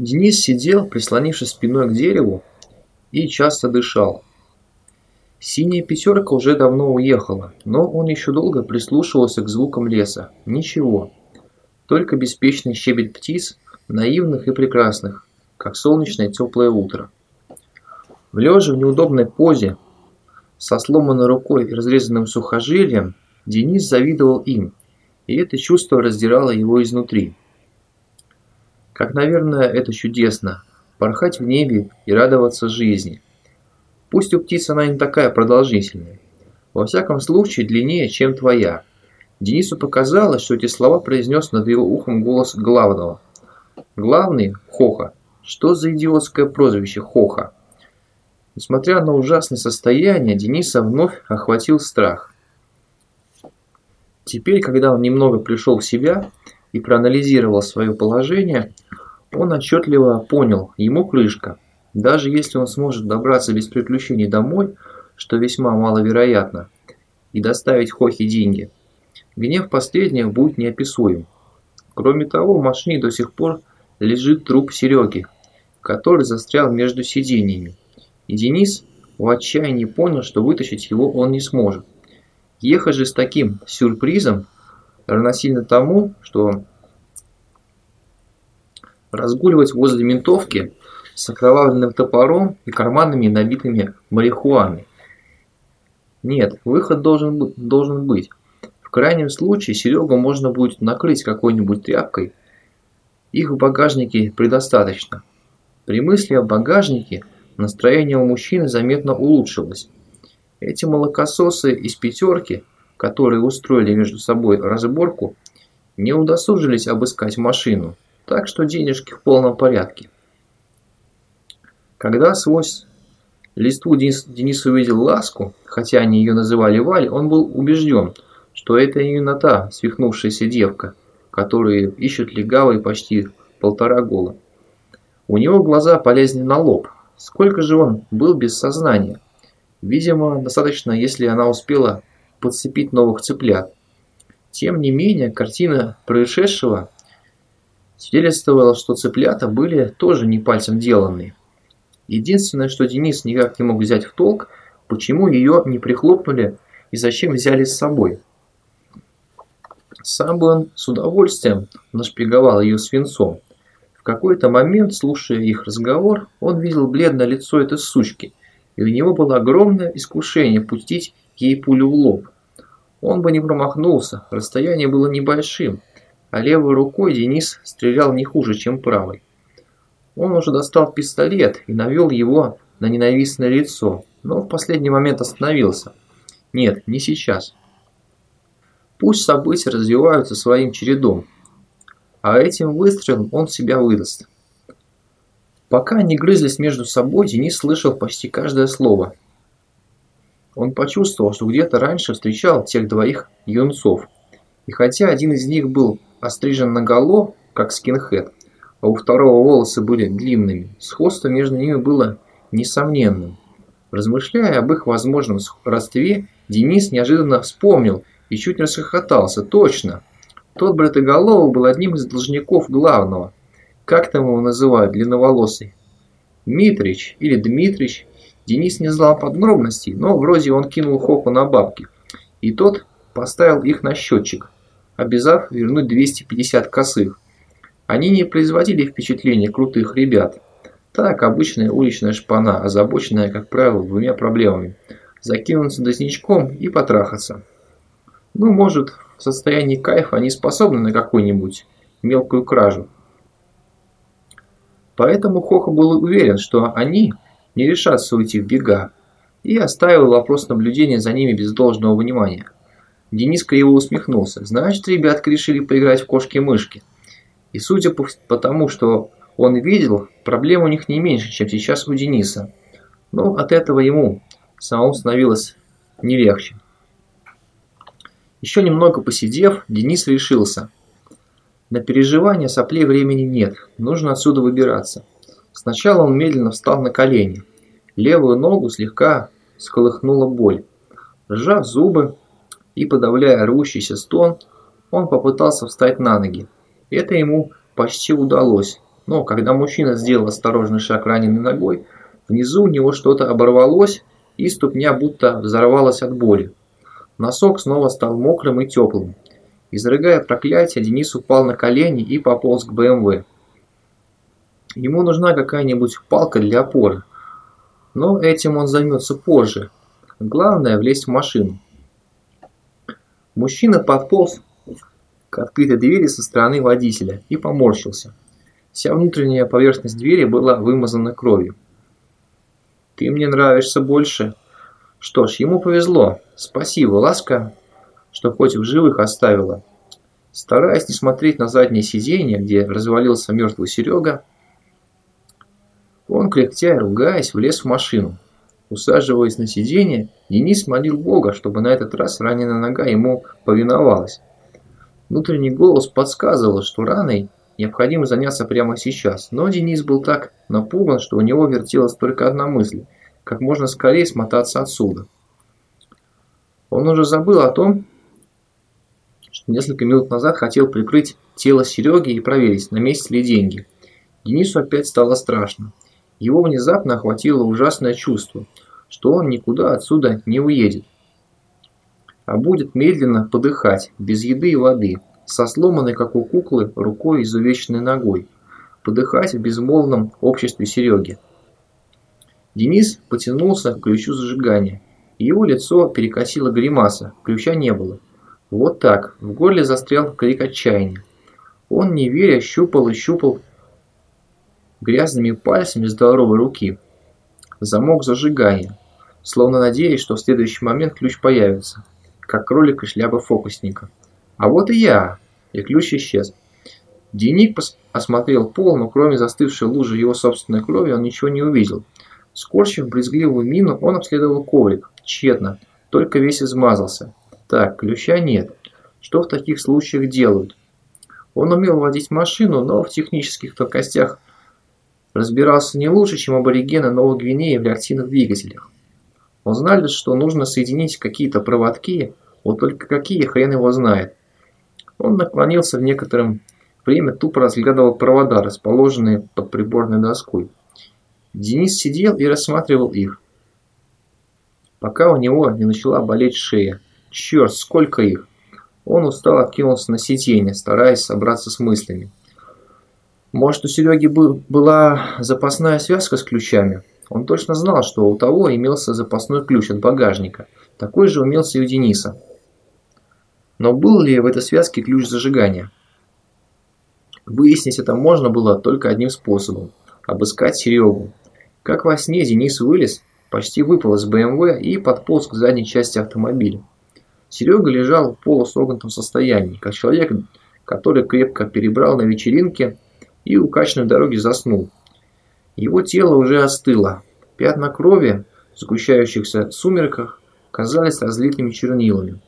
Денис сидел, прислонившись спиной к дереву, и часто дышал. Синяя пятерка уже давно уехала, но он еще долго прислушивался к звукам леса. Ничего. Только беспечный щебет птиц, наивных и прекрасных, как солнечное теплое утро. Лежа в неудобной позе, со сломанной рукой и разрезанным сухожилием, Денис завидовал им, и это чувство раздирало его изнутри. Как, наверное, это чудесно – порхать в небе и радоваться жизни. Пусть у птиц она не такая продолжительная. Во всяком случае, длиннее, чем твоя. Денису показалось, что эти слова произнес над его ухом голос главного. Главный – Хоха. Что за идиотское прозвище Хоха? Несмотря на ужасное состояние, Дениса вновь охватил страх. Теперь, когда он немного пришел в себя и проанализировал свое положение, он отчетливо понял, ему крышка. Даже если он сможет добраться без приключений домой, что весьма маловероятно, и доставить Хохе деньги, гнев последних будет неописуем. Кроме того, в машине до сих пор лежит труп Сереги, который застрял между сиденьями. И Денис в отчаянии понял, что вытащить его он не сможет. Ехать же с таким сюрпризом равносильно тому, что разгуливать возле ментовки с окровавленным топором и карманами, набитыми марихуаной. Нет, выход должен, должен быть. В крайнем случае Серегу можно будет накрыть какой-нибудь тряпкой. Их в багажнике предостаточно. При мысли о багажнике настроение у мужчины заметно улучшилось. Эти молокососы из пятерки, которые устроили между собой разборку, не удосужились обыскать машину. Так что денежки в полном порядке. Когда свой листву Денис, Денис увидел Ласку, хотя они ее называли Валь, он был убежден, что это именно та свихнувшаяся девка, которую ищут легавые почти полтора гола. У него глаза полезли на лоб. Сколько же он был без сознания? Видимо, достаточно, если она успела подцепить новых цыплят. Тем не менее, картина происшедшего свидетельствовало, что цыплята были тоже не пальцем деланные. Единственное, что Денис никак не мог взять в толк, почему ее не прихлопнули и зачем взяли с собой. Сам бы он с удовольствием нашпиговал ее свинцом. В какой-то момент, слушая их разговор, он видел бледное лицо этой сучки, и у него было огромное искушение пустить ей пулю в лоб. Он бы не промахнулся, расстояние было небольшим, а левой рукой Денис стрелял не хуже, чем правой. Он уже достал пистолет и навел его на ненавистное лицо, но в последний момент остановился. Нет, не сейчас. Пусть события развиваются своим чередом, а этим выстрелом он себя выдаст. Пока они грызлись между собой, Денис слышал почти каждое слово. Он почувствовал, что где-то раньше встречал тех двоих юнцов. И хотя один из них был острижен наголо, как скинхед, а у второго волосы были длинными, сходство между ними было несомненным. Размышляя об их возможном родстве, Денис неожиданно вспомнил и чуть не расхохотался. Точно! Тот Братоголовый был одним из должников главного. Как там его называют, длинноволосый? Дмитрич или Дмитрич. Денис не знал подробностей, но вроде он кинул Хопу на бабки. И тот поставил их на счетчик обязав вернуть 250 косых. Они не производили впечатления крутых ребят. Так, обычная уличная шпана, озабоченная, как правило, двумя проблемами. Закинуться дозничком и потрахаться. Ну, может, в состоянии кайфа они способны на какую-нибудь мелкую кражу. Поэтому Хоха был уверен, что они не решатся уйти в бега, и оставил вопрос наблюдения за ними без должного внимания. Денис криво усмехнулся. Значит, ребятки решили поиграть в кошки-мышки. И судя по, по тому, что он видел, проблем у них не меньше, чем сейчас у Дениса. Но от этого ему самому становилось не легче. Еще немного посидев, Денис решился. На переживания соплей времени нет, нужно отсюда выбираться. Сначала он медленно встал на колени. Левую ногу слегка сколыхнула боль. Сжав зубы, и, подавляя рвущийся стон, он попытался встать на ноги. Это ему почти удалось, но когда мужчина сделал осторожный шаг раненой ногой, внизу у него что-то оборвалось, и ступня будто взорвалась от боли. Носок снова стал мокрым и теплым. Изрыгая проклятие, Денис упал на колени и пополз к БМВ. Ему нужна какая-нибудь палка для опоры. Но этим он займется позже. Главное влезть в машину. Мужчина подполз к открытой двери со стороны водителя и поморщился. Вся внутренняя поверхность двери была вымазана кровью. «Ты мне нравишься больше», что ж, ему повезло. Спасибо, Ласка, что хоть в живых оставила. Стараясь не смотреть на заднее сиденье, где развалился мертвый Серега, он, кряхтя и ругаясь, влез в машину. Усаживаясь на сиденье, Денис молил Бога, чтобы на этот раз раненая нога ему повиновалась. Внутренний голос подсказывал, что раной необходимо заняться прямо сейчас, но Денис был так напуган, что у него вертелась только одна мысль – как можно скорее смотаться отсюда. Он уже забыл о том, что несколько минут назад хотел прикрыть тело Сереги и проверить, на месте ли деньги. Денису опять стало страшно. Его внезапно охватило ужасное чувство, что он никуда отсюда не уедет, а будет медленно подыхать, без еды и воды, со сломанной, как у куклы, рукой и изувеченной ногой, подыхать в безмолвном обществе Сереги. Денис потянулся к ключу зажигания. Его лицо перекосило гримаса, ключа не было. Вот так, в горле застрял крик отчаяния. Он, не веря, щупал и щупал грязными пальцами здоровой руки. Замок зажигания, словно надеясь, что в следующий момент ключ появится, как кролик и шляпа фокусника. А вот и я! И ключ исчез. Деник осмотрел пол, но кроме застывшей лужи его собственной крови он ничего не увидел. Скорчив брезгливую мину, он обследовал коврик. Тщетно. Только весь измазался. Так, ключа нет. Что в таких случаях делают? Он умел водить машину, но в технических тонкостях разбирался не лучше, чем аборигены Новой Гвинеи в реактивных двигателях. Он знал лишь, что нужно соединить какие-то проводки, вот только какие, хрен его знает. Он наклонился в некотором время, тупо разглядывал провода, расположенные под приборной доской. Денис сидел и рассматривал их, пока у него не начала болеть шея. Черт, сколько их! Он устал откинулся на сиденье, стараясь собраться с мыслями. Может, у Сереги был, была запасная связка с ключами? Он точно знал, что у того имелся запасной ключ от багажника. Такой же имелся и у Дениса. Но был ли в этой связке ключ зажигания? Выяснить это можно было только одним способом – обыскать Серегу. Как во сне Денис вылез, почти выпал из БМВ и подполз к задней части автомобиля. Серега лежал в полусогнутом состоянии, как человек, который крепко перебрал на вечеринке и у качной дороги заснул. Его тело уже остыло. Пятна крови в сгущающихся сумерках казались разлитыми чернилами.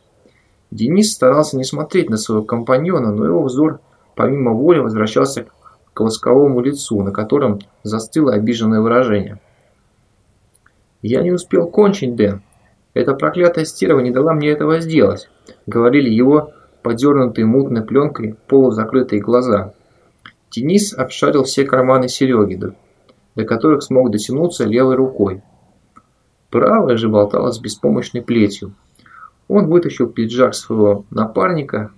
Денис старался не смотреть на своего компаньона, но его взор помимо воли возвращался к восковому лицу, на котором застыло обиженное выражение. «Я не успел кончить, Дэн. Эта проклятая стерва не дала мне этого сделать», — говорили его подернутые мутной пленкой полузакрытые глаза. Денис обшарил все карманы Сереги, до, которых смог дотянуться левой рукой. Правая же болталась беспомощной плетью. Он вытащил пиджак своего напарника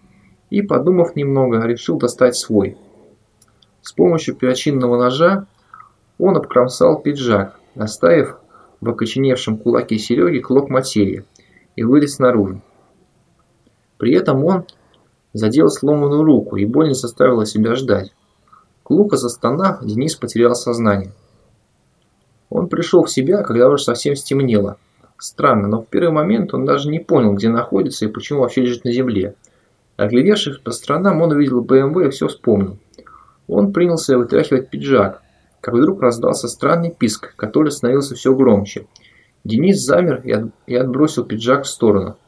и, подумав немного, решил достать свой. С помощью перочинного ножа он обкромсал пиджак, оставив в окоченевшем кулаке Сереги клок материи и вылез наружу. При этом он задел сломанную руку, и боль заставила себя ждать. Клука застонав, Денис потерял сознание. Он пришел в себя, когда уже совсем стемнело. Странно, но в первый момент он даже не понял, где находится и почему вообще лежит на земле. Оглядевшись по сторонам, он увидел БМВ и все вспомнил. Он принялся вытряхивать пиджак, как вдруг раздался странный писк, который становился все громче. Денис замер и, от, и отбросил пиджак в сторону,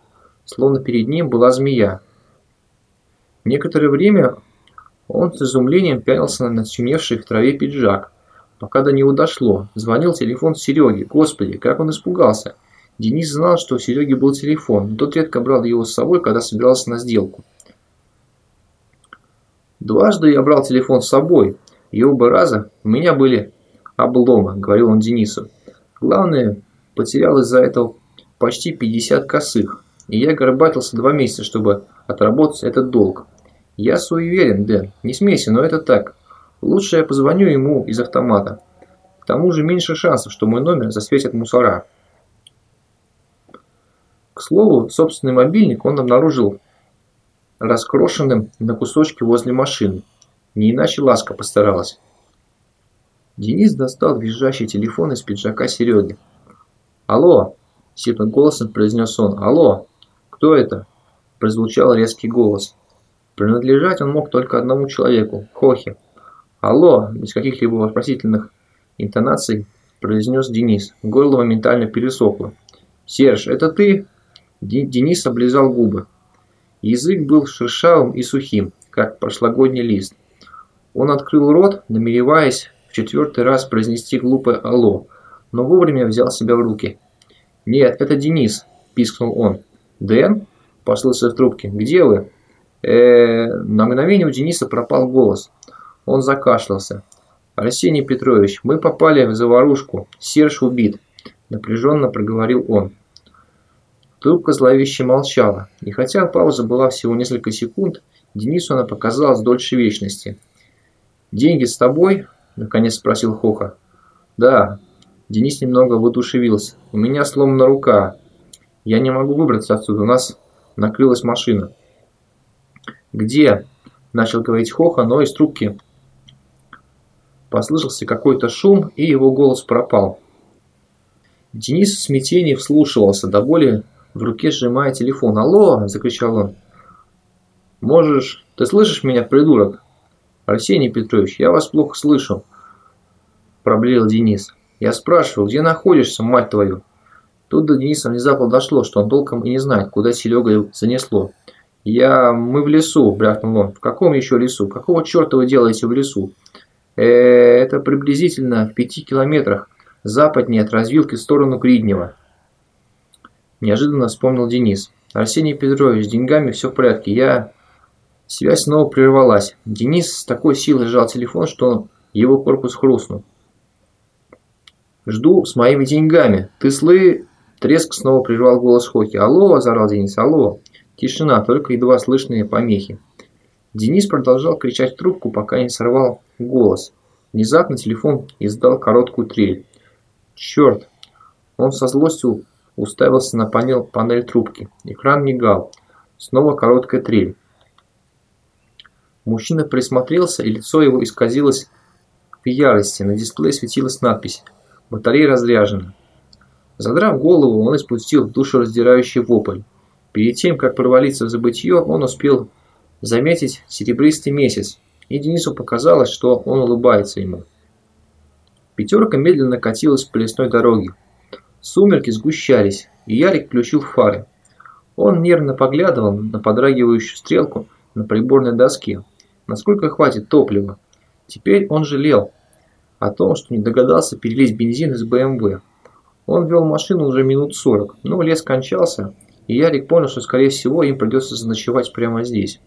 словно перед ним была змея. Некоторое время он с изумлением пялился на начиневший в траве пиджак, пока до него дошло. Звонил телефон Сереги. Господи, как он испугался. Денис знал, что у Сереги был телефон, но тот редко брал его с собой, когда собирался на сделку. Дважды я брал телефон с собой. И оба раза у меня были обломы, говорил он Денису. Главное, потерял из-за этого почти 50 косых, и я горбатился два месяца, чтобы отработать этот долг. Я суеверен, Дэн, не смейся, но это так. Лучше я позвоню ему из автомата. К тому же меньше шансов, что мой номер засветят мусора. К слову, собственный мобильник он обнаружил раскрошенным на кусочки возле машины. Не иначе Ласка постаралась. Денис достал визжащий телефон из пиджака Сереги. «Алло!» – сипным голосом произнес он. «Алло! Кто это?» – прозвучал резкий голос. Принадлежать он мог только одному человеку – Хохе. «Алло!» – без каких-либо вопросительных интонаций произнес Денис. Горло моментально пересохло. «Серж, это ты?» Денис облизал губы. Язык был шершавым и сухим, как прошлогодний лист. Он открыл рот, намереваясь в четвертый раз произнести глупое «Алло», но вовремя взял себя в руки. «Нет, это Денис», – пискнул он. «Дэн?» – послышался в трубке. «Где вы?» Э На мгновение у Дениса пропал голос. Он закашлялся. «Арсений Петрович, мы попали в заварушку. Серж убит», – напряженно проговорил он. Трубка зловеще молчала, и хотя пауза была всего несколько секунд, Денису она показалась дольше вечности. «Деньги с тобой?» – наконец спросил Хоха. «Да». Денис немного воодушевился. «У меня сломана рука. Я не могу выбраться отсюда. У нас накрылась машина». «Где?» – начал говорить Хоха, но из трубки послышался какой-то шум, и его голос пропал. Денис в смятении вслушивался, до боли в руке сжимая телефон. «Алло!» – закричал он. «Можешь... Ты слышишь меня, придурок?» «Арсений Петрович, я вас плохо слышу», – проблеял Денис. «Я спрашиваю, где находишься, мать твою?» Тут до Дениса внезапно дошло, что он толком и не знает, куда Серега занесло. «Я... мы в лесу», – брякнул он. «В каком еще лесу? Какого черта вы делаете в лесу?» э, это приблизительно в пяти километрах западнее от развилки в сторону Гриднева. Неожиданно вспомнил Денис. Арсений Петрович, с деньгами все в порядке. Я... Связь снова прервалась. Денис с такой силой сжал телефон, что его корпус хрустнул. «Жду с моими деньгами. Ты слы...» Треск снова прервал голос Хоки. «Алло!» – заорал Денис. «Алло!» Тишина, только едва слышные помехи. Денис продолжал кричать трубку, пока не сорвал голос. Внезапно телефон издал короткую трель. «Черт!» Он со злостью уставился на панель, панель трубки. Экран мигал. Снова короткая трель. Мужчина присмотрелся, и лицо его исказилось в ярости. На дисплее светилась надпись «Батарея разряжена». Задрав голову, он испустил душераздирающий вопль. Перед тем, как провалиться в забытье, он успел заметить серебристый месяц, и Денису показалось, что он улыбается ему. Пятерка медленно катилась по лесной дороге. Сумерки сгущались, и Ярик включил фары. Он нервно поглядывал на подрагивающую стрелку на приборной доске. Насколько хватит топлива? Теперь он жалел о том, что не догадался перелить бензин из БМВ. Он вел машину уже минут 40, но лес кончался, и Ярик понял, что скорее всего им придется заночевать прямо здесь.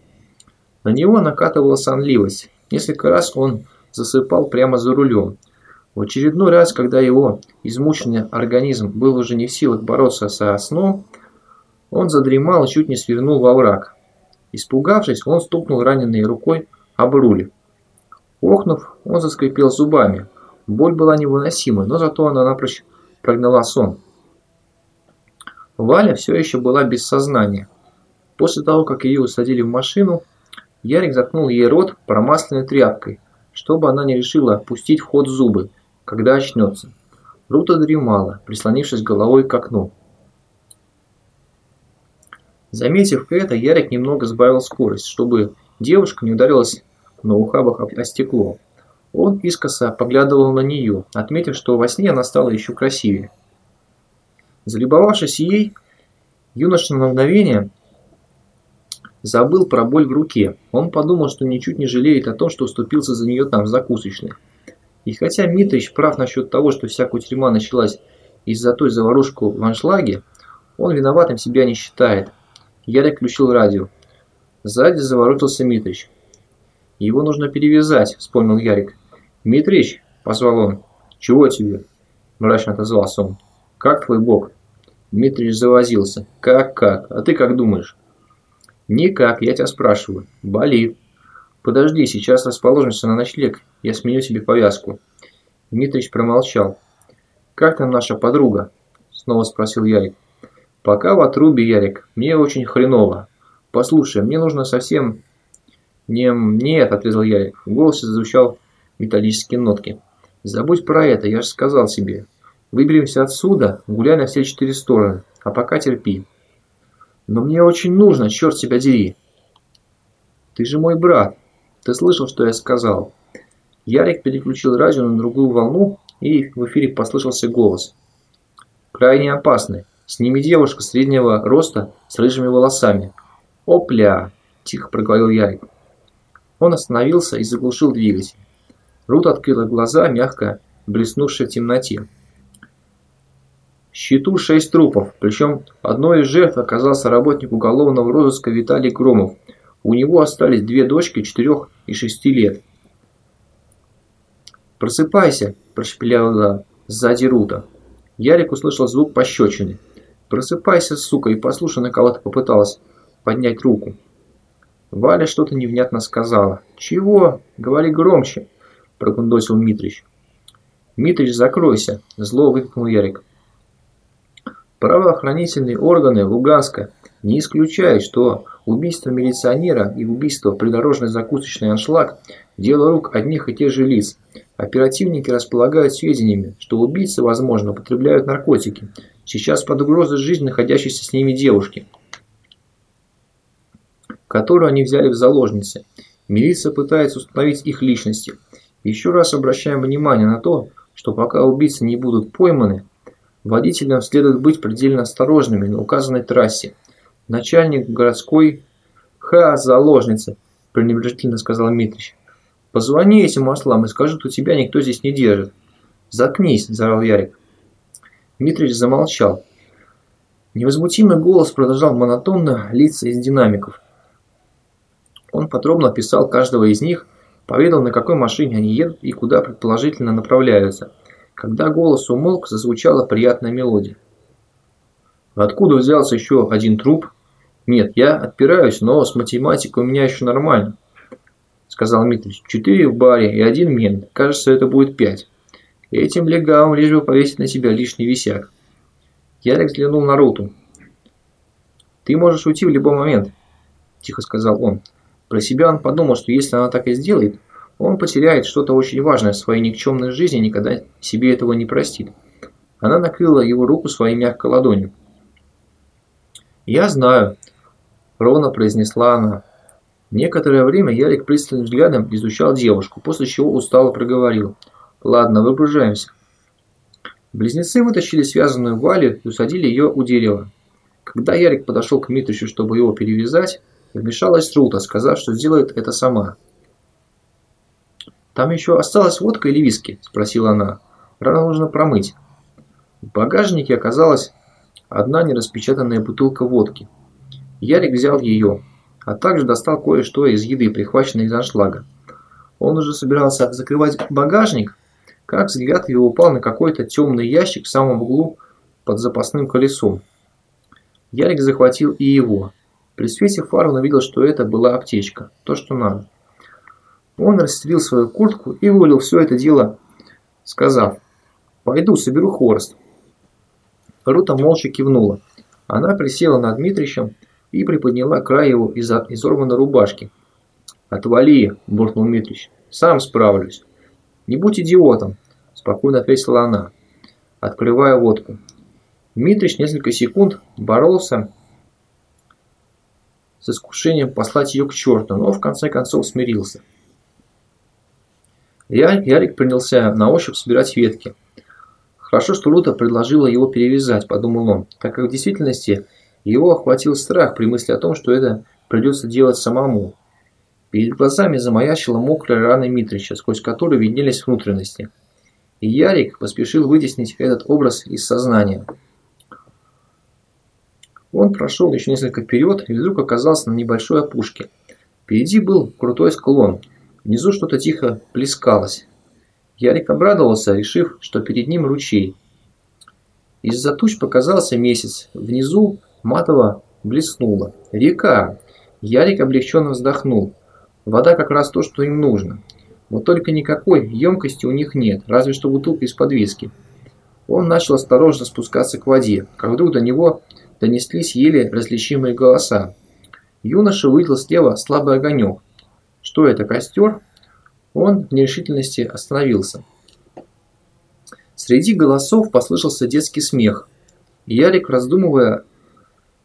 На него накатывала сонливость. Несколько раз он засыпал прямо за рулем, в очередной раз, когда его измученный организм был уже не в силах бороться со сном, он задремал и чуть не свернул во враг. Испугавшись, он стукнул раненой рукой об руль. Охнув, он заскрипел зубами. Боль была невыносимой, но зато она напрочь прогнала сон. Валя все еще была без сознания. После того, как ее усадили в машину, Ярик заткнул ей рот промасленной тряпкой, чтобы она не решила пустить в ход зубы, когда очнется. Рута дремала, прислонившись головой к окну. Заметив это, Ярик немного сбавил скорость, чтобы девушка не ударилась на ухабах о стекло. Он искоса поглядывал на нее, отметив, что во сне она стала еще красивее. Залюбовавшись ей, юноша на мгновение забыл про боль в руке. Он подумал, что ничуть не жалеет о том, что уступился за нее там, в закусочной. И хотя Митрич прав насчет того, что вся кутерьма началась из-за той заварушки в аншлаге, он виноватым себя не считает. Ярик включил радио. Сзади заворотился Митрич. «Его нужно перевязать», – вспомнил Ярик. «Дмитрич!» – позвал он. «Чего тебе?» – мрачно отозвался он. «Как твой бог?» Дмитрич завозился. «Как-как? А ты как думаешь?» «Никак, я тебя спрашиваю. Болит». «Подожди, сейчас расположимся на ночлег, я сменю тебе повязку». Дмитрич промолчал. «Как там наша подруга?» Снова спросил Ярик. «Пока в отрубе, Ярик. Мне очень хреново. Послушай, мне нужно совсем...» «Не... Нет», – отрезал Ярик. В голосе зазвучал металлические нотки. «Забудь про это, я же сказал себе. Выберемся отсюда, гуляй на все четыре стороны, а пока терпи». «Но мне очень нужно, черт тебя дери!» «Ты же мой брат. Ты слышал, что я сказал?» Ярик переключил радио на другую волну, и в эфире послышался голос. «Крайне опасный. С ними девушка среднего роста с рыжими волосами». «Опля!» – тихо проговорил Ярик. Он остановился и заглушил двигатель. Рут открыла глаза, мягко блеснувшие в темноте. Счету шесть трупов, причем одной из жертв оказался работник уголовного розыска Виталий Громов. У него остались две дочки четырех и шести лет. «Просыпайся!» – прошепеляла сзади Рута. Ярик услышал звук пощечины. «Просыпайся, сука, и послушай, на кого ты попыталась поднять руку». Валя что-то невнятно сказала. «Чего? Говори громче!» – прогундосил Митрич. «Митрич, закройся!» – зло выкрикнул Ярик. Правоохранительные органы Луганска не исключают, что убийство милиционера и убийство придорожной закусочной аншлаг – дело рук одних и тех же лиц. Оперативники располагают сведениями, что убийцы, возможно, употребляют наркотики. Сейчас под угрозой жизни находящейся с ними девушки, которую они взяли в заложницы. Милиция пытается установить их личности. Еще раз обращаем внимание на то, что пока убийцы не будут пойманы, водителям следует быть предельно осторожными на указанной трассе. Начальник городской «Ха, заложница!» – пренебрежительно сказал Митрич. «Позвони этим ослам и скажи, что тебя никто здесь не держит». «Заткнись!» – заорал Ярик. Митрич замолчал. Невозмутимый голос продолжал монотонно литься из динамиков. Он подробно описал каждого из них, поведал, на какой машине они едут и куда предположительно направляются. Когда голос умолк, зазвучала приятная мелодия. Откуда взялся еще один труп? Нет, я отпираюсь, но с математикой у меня еще нормально, сказал Митрич. Четыре в баре и один мент. Кажется, это будет пять. Этим легавым лишь бы повесить на себя лишний висяк. Ярик взглянул на Руту. «Ты можешь уйти в любой момент», – тихо сказал он. Про себя он подумал, что если она так и сделает, он потеряет что-то очень важное в своей никчемной жизни и никогда себе этого не простит. Она накрыла его руку своей мягкой ладонью. «Я знаю», – ровно произнесла она. Некоторое время Ярик пристальным взглядом изучал девушку, после чего устало проговорил. «Ладно, выгружаемся». Близнецы вытащили связанную Валю и усадили ее у дерева. Когда Ярик подошел к Митричу, чтобы его перевязать, вмешалась Рута, сказав, что сделает это сама. «Там еще осталась водка или виски?» – спросила она. «Рано нужно промыть». В багажнике оказалась одна нераспечатанная бутылка водки. Ярик взял ее, а также достал кое-что из еды, прихваченной из аншлага. Он уже собирался закрывать багажник, как взгляд его упал на какой-то темный ящик в самом углу под запасным колесом. Ярик захватил и его. При свете фар он увидел, что это была аптечка, то, что надо. Он расстелил свою куртку и вывалил все это дело, сказав, «Пойду, соберу хворост». Рута молча кивнула. Она присела над Дмитричем и приподняла край его из изорванной рубашки. «Отвали!» – буркнул Дмитрич. «Сам справлюсь». «Не будь идиотом!» – спокойно ответила она, открывая водку. Дмитрич несколько секунд боролся с искушением послать ее к черту, но в конце концов смирился. Ярик принялся на ощупь собирать ветки. Хорошо, что Рута предложила его перевязать, подумал он, так как в действительности его охватил страх при мысли о том, что это придется делать самому. Перед глазами замаячила мокрая рана Митрича, сквозь которую виднелись внутренности. И Ярик поспешил вытеснить этот образ из сознания. Он прошел еще несколько вперед и вдруг оказался на небольшой опушке. Впереди был крутой склон. Внизу что-то тихо плескалось. Ярик обрадовался, решив, что перед ним ручей. Из-за туч показался месяц. Внизу матово блеснуло. Река. Ярик облегченно вздохнул. Вода как раз то, что им нужно. Вот только никакой емкости у них нет, разве что бутылка из-под виски. Он начал осторожно спускаться к воде, как вдруг до него донеслись еле различимые голоса. Юноша увидел слева слабый огонек. Что это, костер? Он в нерешительности остановился. Среди голосов послышался детский смех. Ярик, раздумывая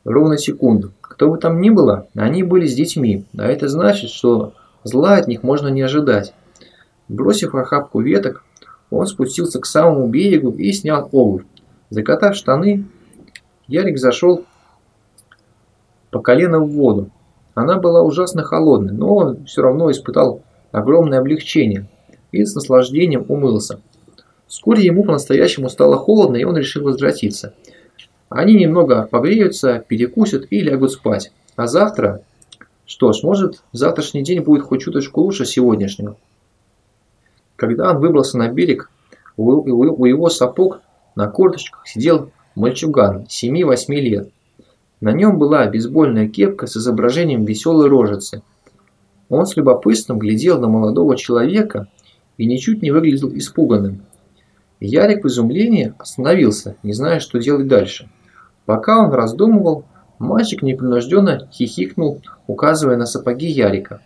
ровно секунду, кто бы там ни было, они были с детьми, а это значит, что зла от них можно не ожидать. Бросив охапку веток, он спустился к самому берегу и снял обувь. Закатав штаны, Ярик зашел по колено в воду. Она была ужасно холодной, но он все равно испытал огромное облегчение и с наслаждением умылся. Вскоре ему по-настоящему стало холодно, и он решил возвратиться. Они немного погреются, перекусят и лягут спать. А завтра... Что ж, может, завтрашний день будет хоть чуточку лучше сегодняшнего. Когда он выбрался на берег, у его сапог на корточках сидел мальчуган 7-8 лет. На нем была бейсбольная кепка с изображением веселой рожицы. Он с любопытством глядел на молодого человека и ничуть не выглядел испуганным. Ярик в изумлении остановился, не зная, что делать дальше. Пока он раздумывал, мальчик непринужденно хихикнул, указывая на сапоги Ярика.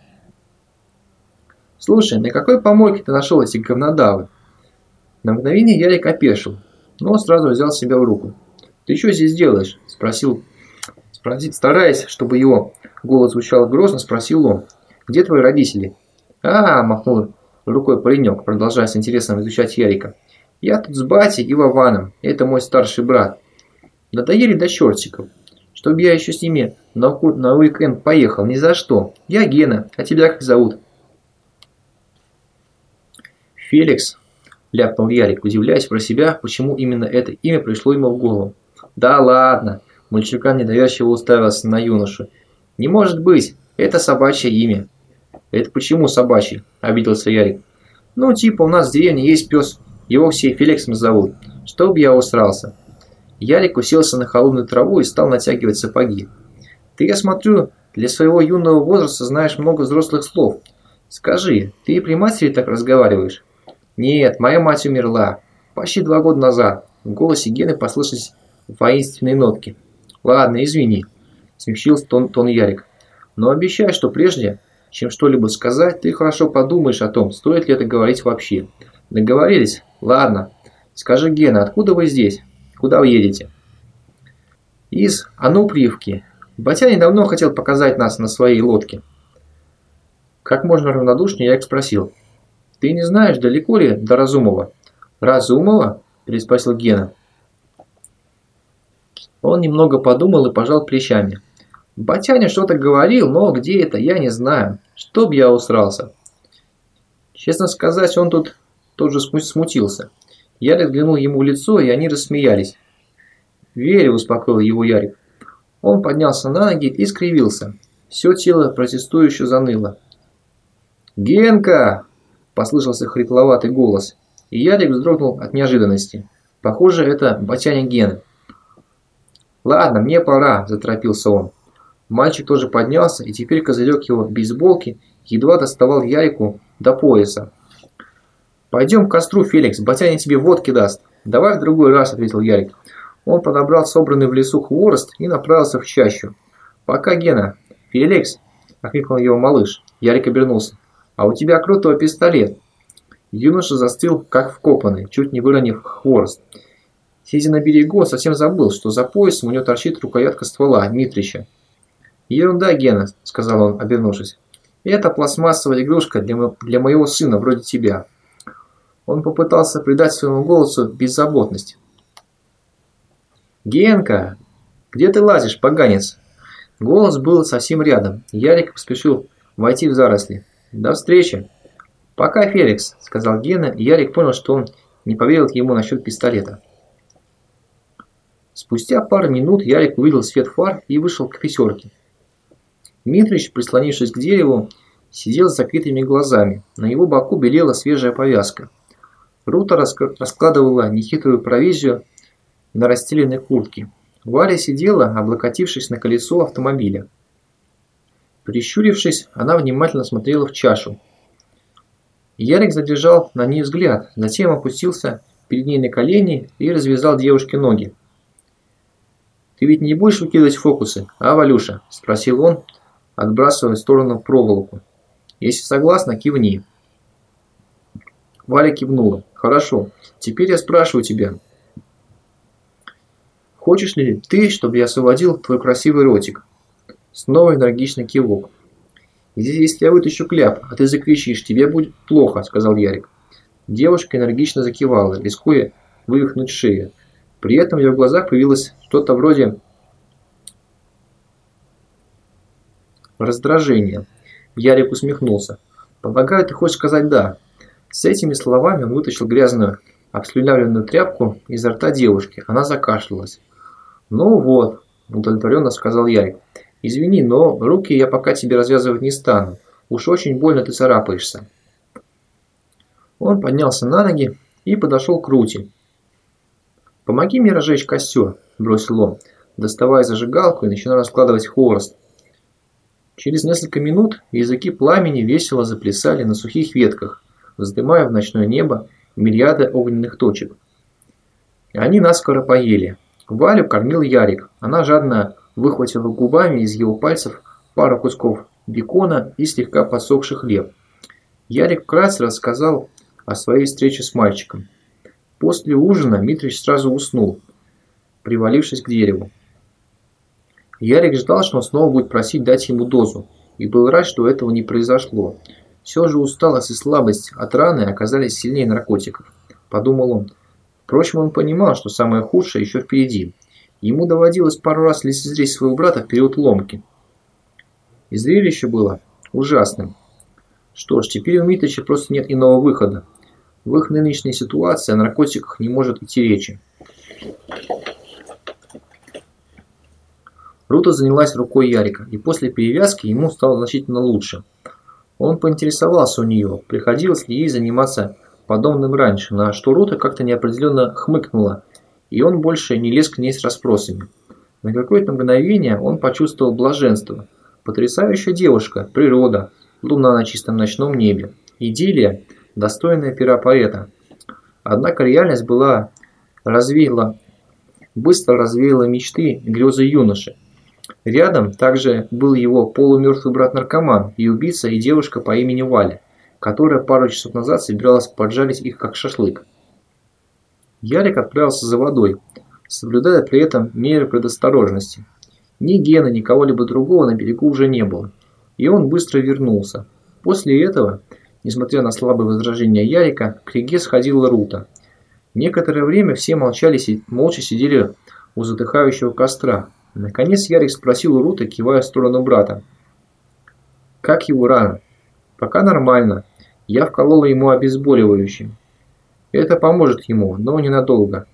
«Слушай, на какой помойке ты нашел эти говнодавы?» На мгновение Ярик опешил, но сразу взял себя в руку. «Ты что здесь делаешь?» – спросил. Стараясь, чтобы его голос звучал грозно, спросил он. «Где твои родители?» «А, махнул рукой паренек, продолжая с интересом изучать Ярика. «Я тут с батей и Вованом, это мой старший брат. Надоели до чертиков. Чтобы я еще с ними на, на уикенд поехал, ни за что. Я Гена, а тебя как зовут?» «Феликс», – ляпнул Ярик, удивляясь про себя, почему именно это имя пришло ему в голову. «Да ладно!» – мальчуган недоверчиво уставился на юношу. «Не может быть! Это собачье имя!» «Это почему собачье?» – обиделся Ярик. «Ну, типа, у нас в деревне есть пес, его все Феликсом зовут. Чтоб я усрался!» Ярик уселся на холодную траву и стал натягивать сапоги. «Ты, я смотрю, для своего юного возраста знаешь много взрослых слов. Скажи, ты при матери так разговариваешь?» «Нет, моя мать умерла. Почти два года назад». В голосе Гены послышались воинственные нотки. «Ладно, извини», – смягчился тон, тон Ярик. «Но обещай, что прежде, чем что-либо сказать, ты хорошо подумаешь о том, стоит ли это говорить вообще. Договорились? Ладно. Скажи, Гена, откуда вы здесь? Куда вы едете?» «Из Ануприевки. Батя недавно хотел показать нас на своей лодке». Как можно равнодушнее я их спросил. «Ты не знаешь, далеко ли до Разумова?» «Разумова?» – переспросил Гена. Он немного подумал и пожал плечами. «Батяня что-то говорил, но где это, я не знаю. Чтоб я усрался». Честно сказать, он тут тоже смутился. Ярик взглянул ему в лицо, и они рассмеялись. «Верю», – успокоил его Ярик. Он поднялся на ноги и скривился. Все тело протестующе заныло. «Генка!» Послышался хрипловатый голос, и Ярик вздрогнул от неожиданности. Похоже, это батяня Гена. «Ладно, мне пора», – заторопился он. Мальчик тоже поднялся, и теперь козырек его бейсболки едва доставал Ярику до пояса. «Пойдем к костру, Феликс, батяня тебе водки даст». «Давай в другой раз», – ответил Ярик. Он подобрал собранный в лесу хворост и направился в чащу. «Пока, Гена». «Феликс!» – окликнул его малыш. Ярик обернулся. «А у тебя крутой пистолет!» Юноша застыл, как вкопанный, чуть не выронив хворост. Сидя на берегу, он совсем забыл, что за поясом у него торчит рукоятка ствола Митрича. «Ерунда, Гена», — сказал он, обернувшись. «Это пластмассовая игрушка для, мо для моего сына, вроде тебя». Он попытался придать своему голосу беззаботность. «Генка, где ты лазишь, поганец?» Голос был совсем рядом. Ярик поспешил войти в заросли. До встречи. Пока, Феликс, сказал Гена, и Ярик понял, что он не поверил ему насчет пистолета. Спустя пару минут Ярик увидел свет фар и вышел к пятерке. Митрич, прислонившись к дереву, сидел с закрытыми глазами. На его боку белела свежая повязка. Рута раскладывала нехитрую провизию на расстеленной куртке. Валя сидела, облокотившись на колесо автомобиля. Прищурившись, она внимательно смотрела в чашу. Ярик задержал на ней взгляд, затем опустился перед ней на колени и развязал девушке ноги. «Ты ведь не будешь выкидывать фокусы, а, Валюша?» – спросил он, отбрасывая в сторону проволоку. «Если согласна, кивни». Валя кивнула. «Хорошо, теперь я спрашиваю тебя. Хочешь ли ты, чтобы я освободил твой красивый ротик?» Снова энергичный кивок. «Если я вытащу кляп, а ты закричишь, тебе будет плохо», – сказал Ярик. Девушка энергично закивала, рискуя вывихнуть шею. При этом в ее глазах появилось что-то вроде раздражения. Ярик усмехнулся. «Полагаю, ты хочешь сказать «да». С этими словами он вытащил грязную, обслюнявленную тряпку изо рта девушки. Она закашлялась. «Ну вот», – удовлетворенно сказал Ярик. «Извини, но руки я пока тебе развязывать не стану. Уж очень больно ты царапаешься». Он поднялся на ноги и подошел к Рути. «Помоги мне разжечь костер», – бросил он, доставая зажигалку и начиная раскладывать хворост. Через несколько минут языки пламени весело заплясали на сухих ветках, вздымая в ночное небо мириады огненных точек. Они наскоро поели. Валю кормил Ярик. Она жадно выхватила губами из его пальцев пару кусков бекона и слегка подсохший хлеб. Ярик вкратце рассказал о своей встрече с мальчиком. После ужина Митрич сразу уснул, привалившись к дереву. Ярик ждал, что он снова будет просить дать ему дозу, и был рад, что этого не произошло. Все же усталость и слабость от раны оказались сильнее наркотиков, подумал он. Впрочем, он понимал, что самое худшее еще впереди. Ему доводилось пару раз лицезреть своего брата в период ломки. И зрелище было ужасным. Что ж, теперь у Митрича просто нет иного выхода. В их нынешней ситуации о наркотиках не может идти речи. Рута занялась рукой Ярика, и после перевязки ему стало значительно лучше. Он поинтересовался у нее, приходилось ли ей заниматься подобным раньше, на что Рута как-то неопределенно хмыкнула, и он больше не лез к ней с расспросами. На какое-то мгновение он почувствовал блаженство. Потрясающая девушка, природа, луна на чистом ночном небе. Идиллия – достойная пера поэта. Однако реальность была развеяла, быстро развеяла мечты и грезы юноши. Рядом также был его полумертвый брат-наркоман и убийца и девушка по имени Валя, которая пару часов назад собиралась поджарить их как шашлык. Ярик отправился за водой, соблюдая при этом меры предосторожности. Ни Гена, ни кого-либо другого на берегу уже не было, и он быстро вернулся. После этого Несмотря на слабые возражения Ярика, к реке сходила Рута. Некоторое время все молчали, молча сидели у затыхающего костра. Наконец Ярик спросил у Руты, кивая в сторону брата. «Как его рана?» «Пока нормально. Я вколола ему обезболивающее. Это поможет ему, но ненадолго.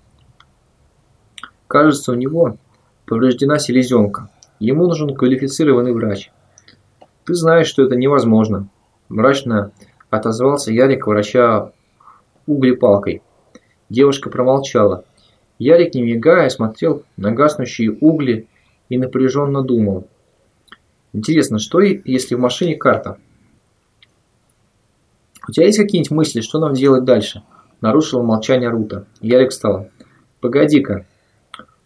Кажется, у него повреждена селезенка. Ему нужен квалифицированный врач. Ты знаешь, что это невозможно. Мрачно отозвался Ярик, вращая угли палкой. Девушка промолчала. Ярик, не мигая, смотрел на гаснущие угли и напряженно думал. Интересно, что если в машине карта? У тебя есть какие-нибудь мысли, что нам делать дальше? Нарушила молчание Рута. Ярик встал. Погоди-ка.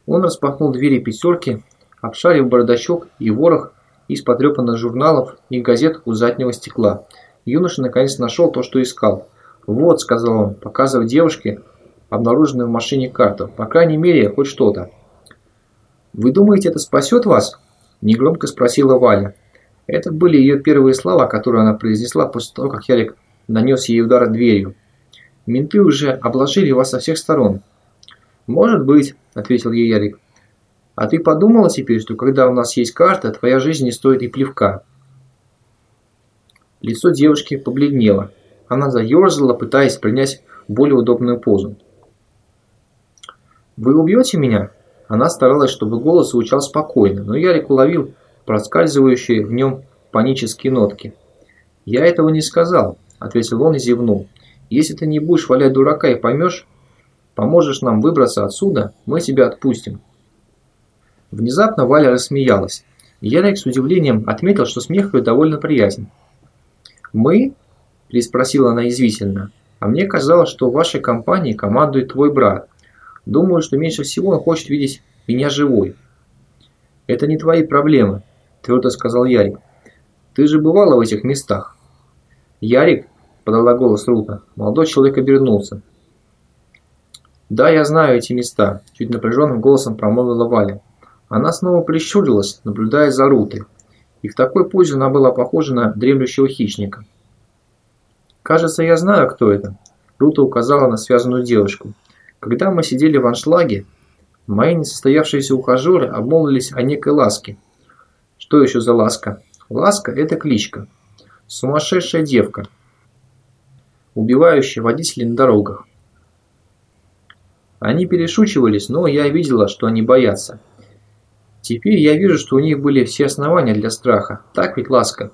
Он распахнул двери пятерки, обшарив бардачок и ворох из потрепанных журналов и газет у заднего стекла – Юноша наконец нашел то, что искал. «Вот», — сказал он, показывая девушке обнаруженную в машине карту. «По крайней мере, хоть что-то». «Вы думаете, это спасет вас?» – негромко спросила Валя. Это были ее первые слова, которые она произнесла после того, как Ярик нанес ей удар дверью. «Менты уже обложили вас со всех сторон». «Может быть», – ответил ей Ярик. «А ты подумала теперь, что когда у нас есть карта, твоя жизнь не стоит и плевка?» Лицо девушки побледнело. Она заерзала, пытаясь принять более удобную позу. «Вы убьете меня?» Она старалась, чтобы голос звучал спокойно, но Ярик уловил проскальзывающие в нем панические нотки. «Я этого не сказал», – ответил он и зевнул. Если ты не будешь валять дурака и поймешь, поможешь нам выбраться отсюда, мы тебя отпустим. Внезапно Валя рассмеялась. Ярик с удивлением отметил, что смех ее довольно приятен. «Мы?» – переспросила она извительно. «А мне казалось, что в вашей компании командует твой брат. Думаю, что меньше всего он хочет видеть меня живой». «Это не твои проблемы», – твердо сказал Ярик. «Ты же бывала в этих местах». «Ярик?» – подала голос Рута. Молодой человек обернулся. «Да, я знаю эти места», – чуть напряженным голосом промолвила Валя. Она снова прищурилась, наблюдая за Рутой, и в такой позе она была похожа на дремлющего хищника. «Кажется, я знаю, кто это», – Рута указала на связанную девушку. «Когда мы сидели в аншлаге, мои несостоявшиеся ухажеры обмолвились о некой ласке». «Что еще за ласка?» «Ласка – это кличка. Сумасшедшая девка, убивающая водителей на дорогах. Они перешучивались, но я видела, что они боятся. Теперь я вижу, что у них были все основания для страха. Так ведь, Ласка?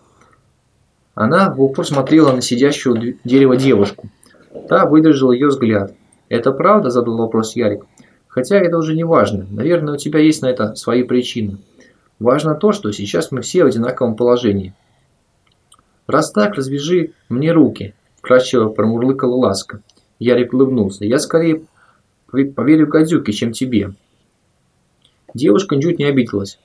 Она в упор смотрела на сидящую у дерева девушку. Та выдержала ее взгляд. «Это правда?» – задал вопрос Ярик. «Хотя это уже не важно. Наверное, у тебя есть на это свои причины. Важно то, что сейчас мы все в одинаковом положении». «Раз так, развяжи мне руки», – вкрадчиво промурлыкала Ласка. Ярик улыбнулся. «Я скорее поверю гадюке, чем тебе». Девушка ничуть не обиделась.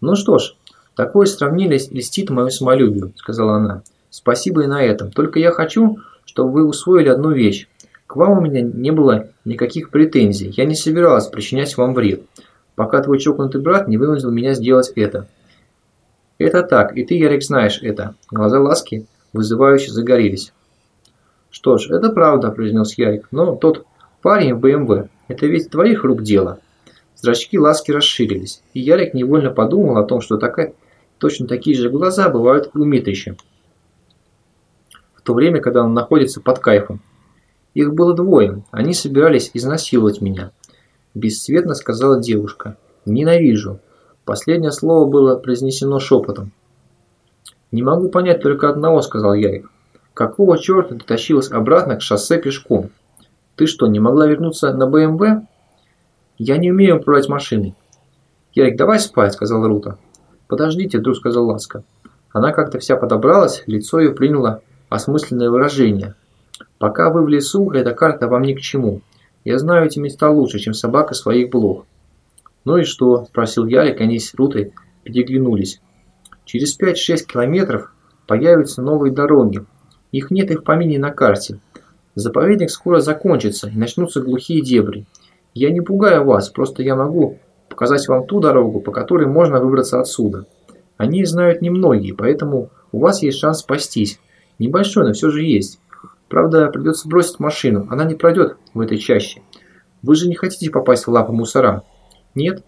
«Ну что ж, такое сравнение льстит мою самолюбию», – сказала она. «Спасибо и на этом. Только я хочу, чтобы вы усвоили одну вещь. К вам у меня не было никаких претензий. Я не собиралась причинять вам вред, пока твой чокнутый брат не вынудил меня сделать это». «Это так, и ты, Ярик, знаешь это». Глаза Ласки вызывающе загорелись. «Что ж, это правда», – произнес Ярик. «Но тот парень в БМВ – это ведь твоих рук дело». Зрачки Ласки расширились, и Ярик невольно подумал о том, что такая, точно такие же глаза бывают у Митрича. В то время, когда он находится под кайфом. Их было двое, они собирались изнасиловать меня. Бесцветно сказала девушка. Ненавижу. Последнее слово было произнесено шепотом. «Не могу понять только одного», – сказал Ярик. «Какого черта ты тащилась обратно к шоссе пешком? Ты что, не могла вернуться на БМВ?» «Я не умею управлять машиной». «Ярик, давай спать», – сказал Рута. «Подождите», – вдруг сказал Ласка. Она как-то вся подобралась, лицо ее приняло осмысленное выражение. «Пока вы в лесу, эта карта вам ни к чему. Я знаю эти места лучше, чем собака своих блох». «Ну и что?» – спросил Ярик, они с Рутой переглянулись. «Через 5-6 километров появятся новые дороги. Их нет и в помине на карте. Заповедник скоро закончится, и начнутся глухие дебри. Я не пугаю вас, просто я могу показать вам ту дорогу, по которой можно выбраться отсюда. Они знают немногие, поэтому у вас есть шанс спастись. Небольшой, но все же есть. Правда, придется бросить машину, она не пройдет в этой чаще. Вы же не хотите попасть в лапы мусора? Нет?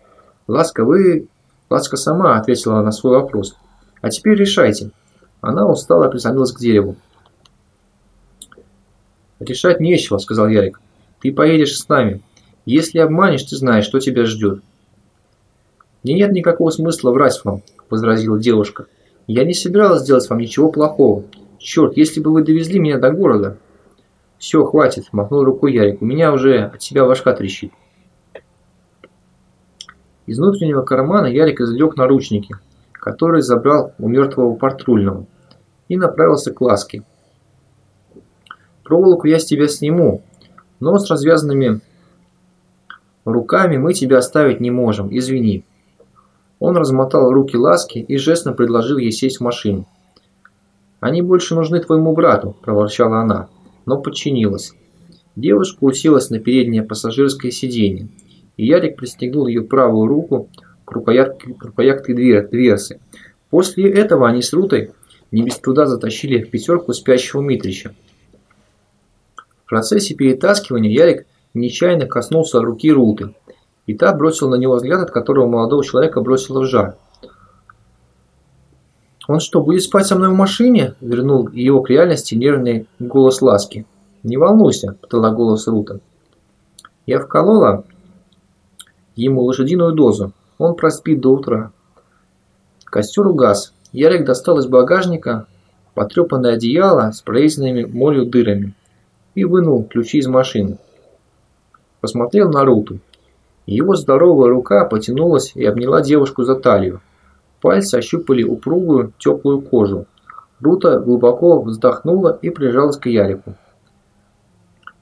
Ласка, вы... Ласка сама ответила на свой вопрос. А теперь решайте. Она устало прислонилась к дереву. «Решать нечего», — сказал Ярик. «Ты поедешь с нами. Если обманешь, ты знаешь, что тебя ждет. «Мне нет никакого смысла врать вам», – возразила девушка. «Я не собиралась сделать вам ничего плохого. Черт, если бы вы довезли меня до города...» «Все, хватит», – махнул рукой Ярик. «У меня уже от себя башка трещит». Из внутреннего кармана Ярик извлек наручники, которые забрал у мертвого патрульного, и направился к ласке. «Проволоку я с тебя сниму, но с развязанными Руками мы тебя оставить не можем, извини. Он размотал руки Ласки и жестом предложил ей сесть в машину. «Они больше нужны твоему брату», – проворчала она, но подчинилась. Девушка уселась на переднее пассажирское сиденье, и Ярик пристегнул ее правую руку к рукоятке, к рукоятке дверцы. После этого они с Рутой не без труда затащили в пятерку спящего Митрича. В процессе перетаскивания Ярик нечаянно коснулся руки Руты, и та бросила на него взгляд, от которого молодого человека бросила в жар. «Он что, будет спать со мной в машине?» – вернул его к реальности нервный голос Ласки. «Не волнуйся», – подала голос Рута. «Я вколола ему лошадиную дозу. Он проспит до утра». Костер угас. Ярик достал из багажника потрепанное одеяло с прорезанными молью дырами. и вынул ключи из машины. Посмотрел на Руту. Его здоровая рука потянулась и обняла девушку за талию. Пальцы ощупали упругую, теплую кожу. Рута глубоко вздохнула и прижалась к Ярику.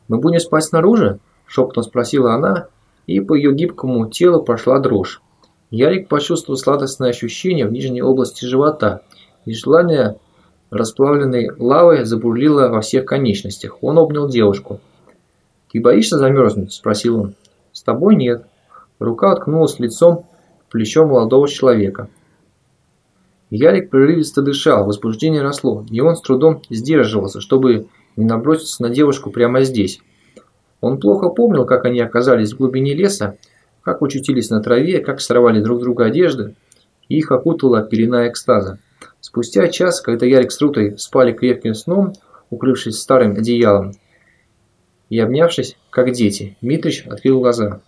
«Мы будем спать снаружи?» – шепотом спросила она, и по ее гибкому телу прошла дрожь. Ярик почувствовал сладостное ощущение в нижней области живота, и желание расплавленной лавой забурлило во всех конечностях. Он обнял девушку. «Ты боишься замерзнуть?» – спросил он. «С тобой нет». Рука откнулась лицом в плечо молодого человека. Ярик прерывисто дышал, возбуждение росло, и он с трудом сдерживался, чтобы не наброситься на девушку прямо здесь. Он плохо помнил, как они оказались в глубине леса, как учутились на траве, как сорвали друг друга одежды, и их окутала пелена экстаза. Спустя час, когда Ярик с Рутой спали крепким сном, укрывшись старым одеялом и обнявшись, как дети, Митрич открыл глаза.